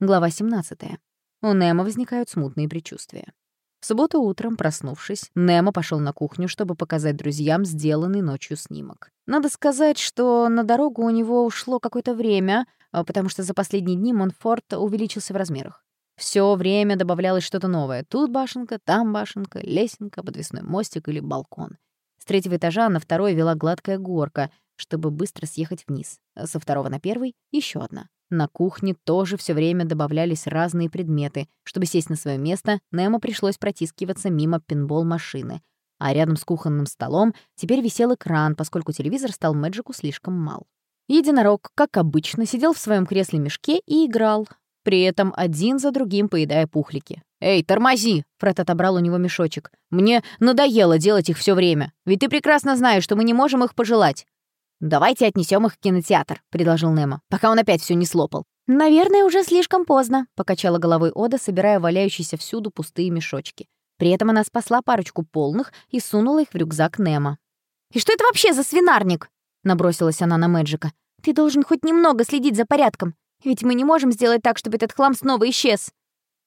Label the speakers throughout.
Speaker 1: Глава 17. У Немо возникают смутные предчувствия. В субботу утром, проснувшись, Немо пошел на кухню, чтобы показать друзьям сделанный ночью снимок. Надо сказать, что на дорогу у него ушло какое-то время, а, потому что за последние дни Монфорт увеличился в размерах. Все время добавлялось что-то новое. Тут башенка, там башенка, лесенка, подвесной мостик или балкон. С третьего этажа на второй вела гладкая горка, чтобы быстро съехать вниз. Со второго на первый — еще одна. На кухне тоже все время добавлялись разные предметы. Чтобы сесть на свое место, Немо пришлось протискиваться мимо пинбол-машины. А рядом с кухонным столом теперь висел экран, поскольку телевизор стал Мэджику слишком мал. Единорог, как обычно, сидел в своем кресле-мешке и играл, при этом один за другим поедая пухлики. «Эй, тормози!» — Фред отобрал у него мешочек. «Мне надоело делать их все время, ведь ты прекрасно знаешь, что мы не можем их пожелать. «Давайте отнесем их в кинотеатр», — предложил Немо, пока он опять все не слопал.
Speaker 2: «Наверное, уже слишком поздно», — покачала головой Ода, собирая валяющиеся всюду пустые мешочки. При этом она спасла парочку полных и сунула их в рюкзак Немо.
Speaker 1: «И что это вообще за свинарник?» — набросилась она на Мэджика.
Speaker 2: «Ты должен хоть немного следить за порядком, ведь мы не можем сделать так, чтобы этот хлам снова исчез».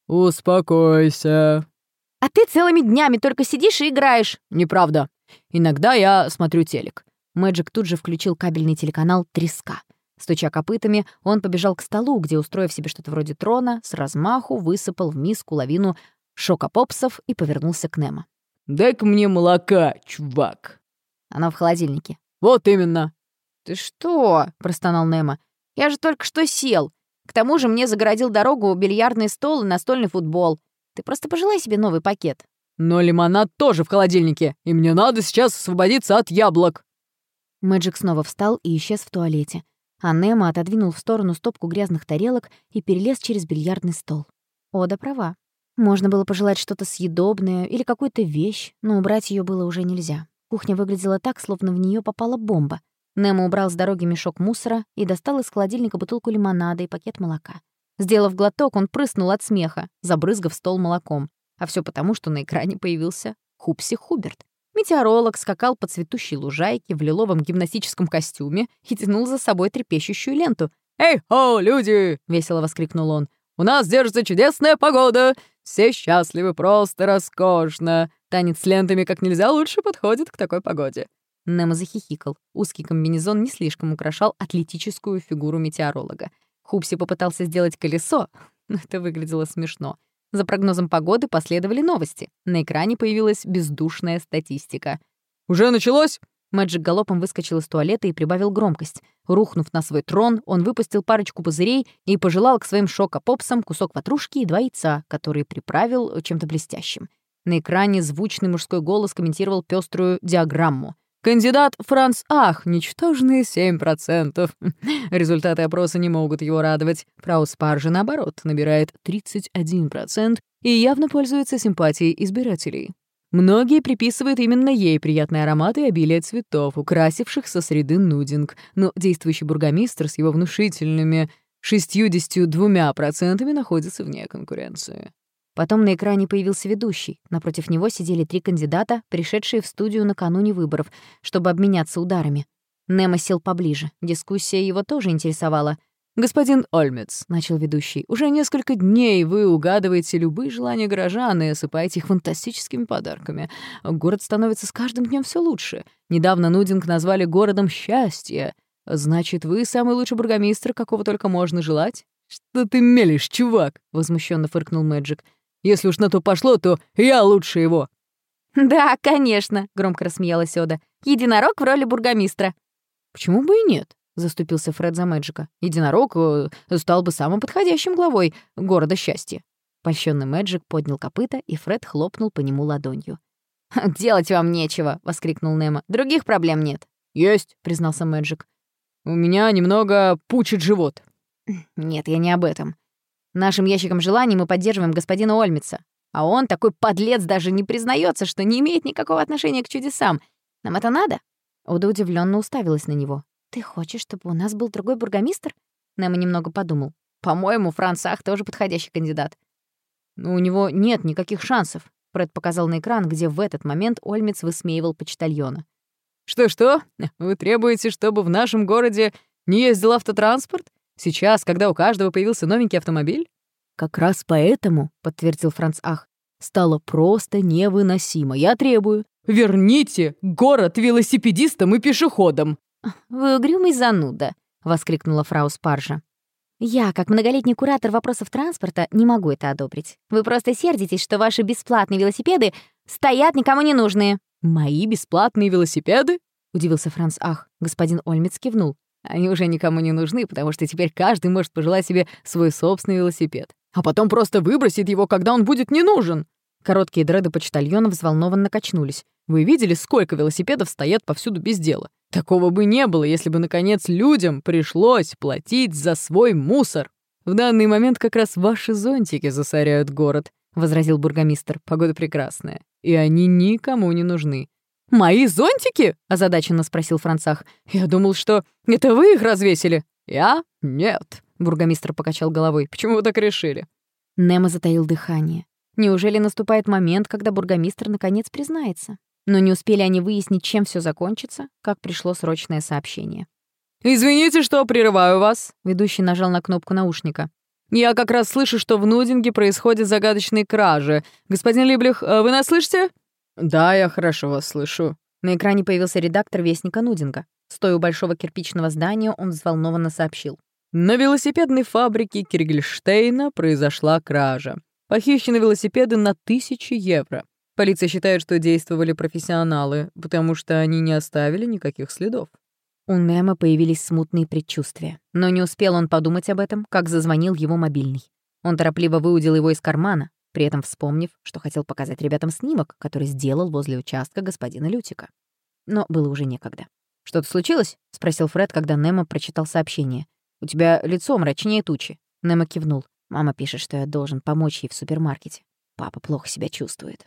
Speaker 3: «Успокойся».
Speaker 1: «А ты целыми днями только сидишь и играешь».
Speaker 3: «Неправда. Иногда я смотрю телек. Мэджик тут же включил кабельный телеканал «Треска». Стуча копытами, он побежал к столу, где, устроив себе что-то вроде трона, с размаху высыпал в миску лавину шокопопсов и повернулся к Немо.
Speaker 4: «Дай-ка мне молока, чувак!»
Speaker 1: Она в холодильнике.
Speaker 4: «Вот именно!»
Speaker 1: «Ты что?» — простонал Немо. «Я же только что сел. К тому же мне загородил дорогу бильярдный стол и настольный футбол. Ты просто пожелай себе новый пакет».
Speaker 4: «Но лимонад тоже в холодильнике, и мне надо сейчас освободиться от яблок!»
Speaker 1: Мэджик снова встал и исчез в туалете, а Немо отодвинул в сторону стопку грязных тарелок и перелез через бильярдный стол. Ода права. Можно было пожелать что-то съедобное или какую-то вещь, но убрать ее было уже нельзя. Кухня выглядела так, словно в нее попала бомба. Немо убрал с дороги мешок мусора и достал из холодильника бутылку лимонада и пакет молока. Сделав глоток, он прыснул от смеха, забрызгав стол молоком. А все потому, что на экране появился Хупси Хуберт. Метеоролог скакал по цветущей лужайке в лиловом гимнастическом костюме и тянул за собой трепещущую ленту.
Speaker 4: «Эй-хо, люди!» — весело воскликнул он. «У нас держится чудесная погода! Все счастливы, просто роскошно! Танец с лентами как нельзя лучше подходит к такой погоде!»
Speaker 1: Немо захихикал. Узкий комбинезон не слишком украшал атлетическую фигуру метеоролога. Хупси попытался сделать колесо, но это выглядело смешно. За прогнозом погоды последовали новости. На экране появилась бездушная статистика.
Speaker 4: «Уже началось?»
Speaker 1: Мэджик галопом выскочил из туалета и прибавил громкость. Рухнув на свой трон, он выпустил парочку пузырей и пожелал к своим шокопопсам кусок ватрушки и два яйца, которые приправил чем-то блестящим. На экране звучный мужской голос комментировал пеструю диаграмму.
Speaker 4: Кандидат Франц Ах, ничтожные 7%. Результаты опроса не могут его радовать. Прауспар наоборот, набирает 31% и явно пользуется симпатией избирателей. Многие приписывают именно ей приятные ароматы и обилие цветов, украсивших со среды нудинг, но действующий бургомистр с его внушительными 62% находится вне конкуренции.
Speaker 1: Потом на экране появился ведущий. Напротив него сидели три кандидата, пришедшие в студию накануне выборов, чтобы обменяться ударами. Немо сел поближе. Дискуссия его тоже интересовала.
Speaker 4: «Господин Ольмец», — начал ведущий, — «уже несколько дней вы угадываете любые желания горожан и осыпаете их фантастическими подарками. Город становится с каждым днем все лучше. Недавно Нудинг назвали городом счастья. Значит, вы самый лучший бургомистр, какого только можно желать?» «Что ты мелешь, чувак?» — возмущенно фыркнул Мэджик. Если уж на то пошло, то я лучше его».
Speaker 1: «Да, конечно», — громко рассмеялась Ода. «Единорог в роли бургомистра».
Speaker 4: «Почему бы и нет?» — заступился Фред за Мэджика. «Единорог э, стал бы самым подходящим главой города счастья».
Speaker 1: Польщённый Мэджик поднял копыта, и Фред хлопнул по нему ладонью. «Делать вам нечего!» — воскликнул Немо. «Других проблем нет».
Speaker 4: «Есть», — признался Мэджик. «У меня немного пучит живот».
Speaker 1: «Нет, я не об этом. Нашим ящиком желаний мы поддерживаем господина Ольмица. А он, такой подлец, даже не признается, что не имеет никакого отношения к чудесам. Нам это надо?» Уда удивленно уставилась на него.
Speaker 2: «Ты хочешь, чтобы у нас был другой бургомистр?»
Speaker 1: Немо немного подумал. «По-моему, Франсах тоже подходящий кандидат». «Но у него нет никаких шансов», — Фред показал на экран, где в этот момент Ольмиц высмеивал почтальона.
Speaker 4: «Что-что? Вы требуете, чтобы в нашем городе не ездил автотранспорт? Сейчас, когда у каждого появился новенький автомобиль? «Как раз поэтому», — подтвердил Франц Ах, «стало просто невыносимо. Я требую, верните город велосипедистам и пешеходам».
Speaker 2: «Вы угрюмый зануда», — воскликнула фрау Спаржа. «Я, как многолетний куратор вопросов транспорта, не могу это одобрить. Вы просто сердитесь, что ваши бесплатные велосипеды стоят никому не нужные».
Speaker 4: «Мои бесплатные велосипеды?» — удивился Франц Ах. Господин Ольмец кивнул. «Они уже никому не нужны, потому что теперь каждый может пожелать себе свой собственный велосипед а потом просто выбросит его, когда он будет не нужен. Короткие дреды почтальона взволнованно качнулись. Вы видели, сколько велосипедов стоят повсюду без дела? Такого бы не было, если бы, наконец, людям пришлось платить за свой мусор. В данный момент как раз ваши зонтики засоряют город, — возразил бургомистр. Погода прекрасная. И они никому не нужны. «Мои зонтики?» — озадаченно спросил Францах. «Я думал, что это вы их развесили». «Я? Нет. Бургомистр покачал головой. «Почему вы так решили?»
Speaker 2: Немо затаил дыхание. Неужели наступает момент, когда бургомистр наконец признается? Но не успели они выяснить, чем все закончится, как пришло срочное сообщение.
Speaker 4: «Извините, что прерываю вас», — ведущий нажал на кнопку наушника. «Я как раз слышу, что в Нудинге происходят загадочные кражи. Господин Либлих, э, вы нас слышите?» «Да, я хорошо вас слышу».
Speaker 2: На экране появился редактор Вестника Нудинга. Стоя у большого кирпичного здания, он взволнованно сообщил.
Speaker 4: На велосипедной фабрике Киргельштейна произошла кража. Похищены велосипеды на тысячи евро. Полиция считает, что действовали профессионалы, потому что они не оставили никаких следов.
Speaker 2: У Немо появились смутные предчувствия. Но не успел он подумать об этом, как зазвонил его мобильный. Он торопливо выудил его из кармана, при этом вспомнив, что хотел показать ребятам снимок, который сделал возле участка господина Лютика. Но было уже некогда.
Speaker 1: «Что-то случилось?» — спросил Фред, когда Немо прочитал сообщение. У тебя лицо мрачнее тучи».
Speaker 2: Немо кивнул. Мама пишет, что я должен помочь ей в супермаркете. Папа плохо себя чувствует.